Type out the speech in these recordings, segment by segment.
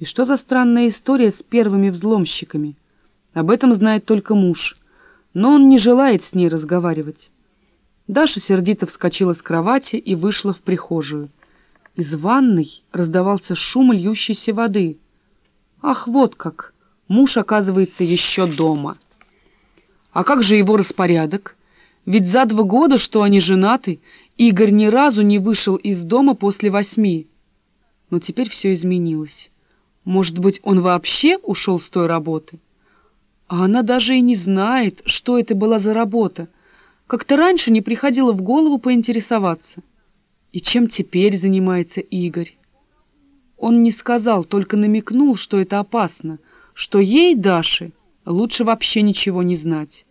И что за странная история с первыми взломщиками? Об этом знает только муж, но он не желает с ней разговаривать. Даша сердито вскочила с кровати и вышла в прихожую. Из ванной раздавался шум льющейся воды. Ах, вот как! Муж, оказывается, еще дома. А как же его распорядок? Ведь за два года, что они женаты, Игорь ни разу не вышел из дома после восьми. Но теперь все изменилось. Может быть, он вообще ушел с той работы? А она даже и не знает, что это была за работа. Как-то раньше не приходило в голову поинтересоваться. И чем теперь занимается Игорь? Он не сказал, только намекнул, что это опасно, что ей, Даше, лучше вообще ничего не знать.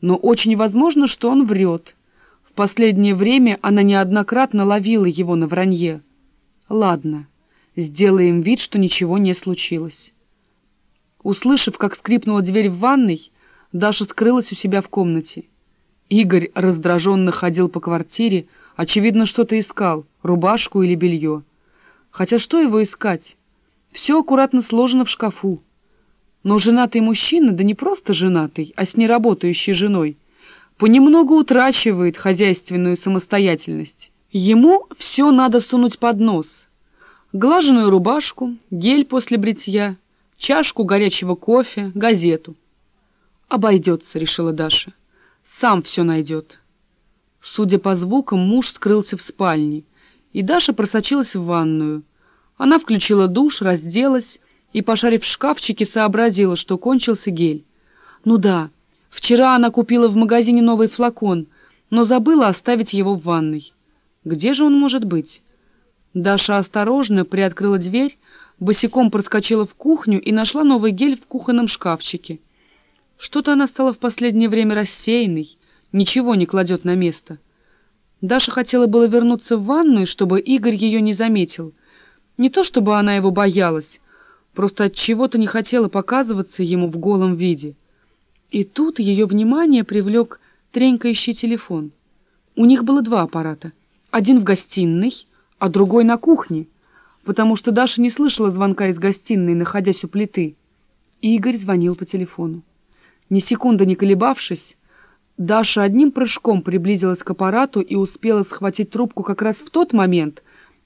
Но очень возможно, что он врет. В последнее время она неоднократно ловила его на вранье. Ладно. Сделаем вид, что ничего не случилось. Услышав, как скрипнула дверь в ванной, Даша скрылась у себя в комнате. Игорь раздраженно ходил по квартире, очевидно, что-то искал, рубашку или белье. Хотя что его искать? Все аккуратно сложено в шкафу. Но женатый мужчина, да не просто женатый, а с неработающей женой, понемногу утрачивает хозяйственную самостоятельность. Ему все надо сунуть под нос — глаженную рубашку, гель после бритья, чашку горячего кофе, газету. «Обойдется», — решила Даша. «Сам все найдет». Судя по звукам, муж скрылся в спальне, и Даша просочилась в ванную. Она включила душ, разделась и, пошарив в шкафчике, сообразила, что кончился гель. Ну да, вчера она купила в магазине новый флакон, но забыла оставить его в ванной. Где же он может быть? Даша осторожно приоткрыла дверь, босиком проскочила в кухню и нашла новый гель в кухонном шкафчике. Что-то она стала в последнее время рассеянной, ничего не кладет на место. Даша хотела было вернуться в ванную, чтобы Игорь ее не заметил. Не то чтобы она его боялась, просто от чего-то не хотела показываться ему в голом виде. И тут ее внимание привлек тренькающий телефон. У них было два аппарата. Один в гостиной — а другой на кухне, потому что Даша не слышала звонка из гостиной, находясь у плиты. Игорь звонил по телефону. Ни секунды не колебавшись, Даша одним прыжком приблизилась к аппарату и успела схватить трубку как раз в тот момент,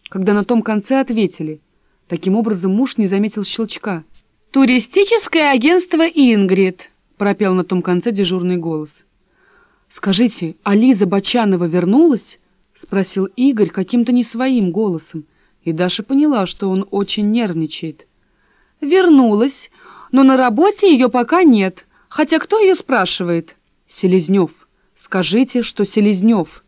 когда на том конце ответили. Таким образом муж не заметил щелчка. «Туристическое агентство «Ингрид», — пропел на том конце дежурный голос. «Скажите, а Лиза Бочанова вернулась?» — спросил Игорь каким-то не своим голосом, и Даша поняла, что он очень нервничает. «Вернулась, но на работе ее пока нет, хотя кто ее спрашивает?» «Селезнев. Скажите, что Селезнев».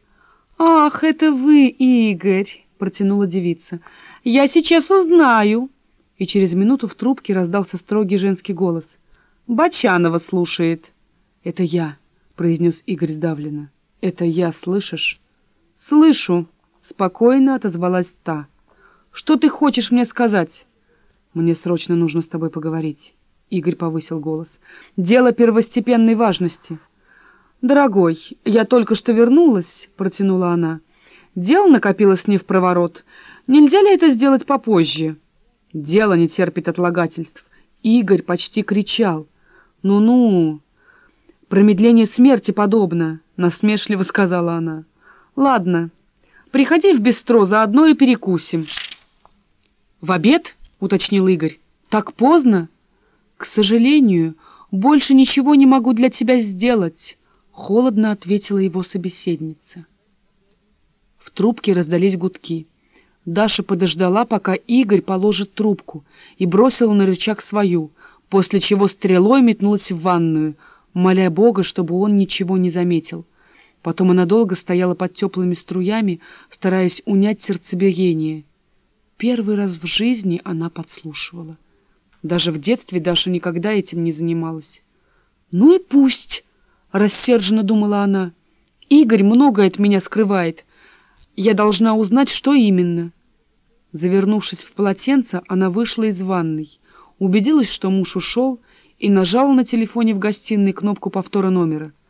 «Ах, это вы, Игорь!» — протянула девица. «Я сейчас узнаю!» И через минуту в трубке раздался строгий женский голос. «Бочанова слушает». «Это я», — произнес Игорь сдавленно. «Это я, слышишь?» «Слышу», — спокойно отозвалась та. «Что ты хочешь мне сказать?» «Мне срочно нужно с тобой поговорить», — Игорь повысил голос. «Дело первостепенной важности». «Дорогой, я только что вернулась», — протянула она. «Дело накопилось не в проворот. Нельзя ли это сделать попозже?» «Дело не терпит отлагательств». Игорь почти кричал. «Ну-ну, промедление смерти подобно», — насмешливо сказала она. «Ладно, приходи в бистро, заодно и перекусим». «В обед?» — уточнил Игорь. «Так поздно?» «К сожалению, больше ничего не могу для тебя сделать», — холодно ответила его собеседница. В трубке раздались гудки. Даша подождала, пока Игорь положит трубку, и бросила на рычаг свою, после чего стрелой метнулась в ванную, моля Бога, чтобы он ничего не заметил. Потом она долго стояла под теплыми струями, стараясь унять сердцебиение. Первый раз в жизни она подслушивала. Даже в детстве Даша никогда этим не занималась. «Ну и пусть!» — рассерженно думала она. «Игорь многое от меня скрывает. Я должна узнать, что именно». Завернувшись в полотенце, она вышла из ванной, убедилась, что муж ушел, и нажала на телефоне в гостиной кнопку повтора номера —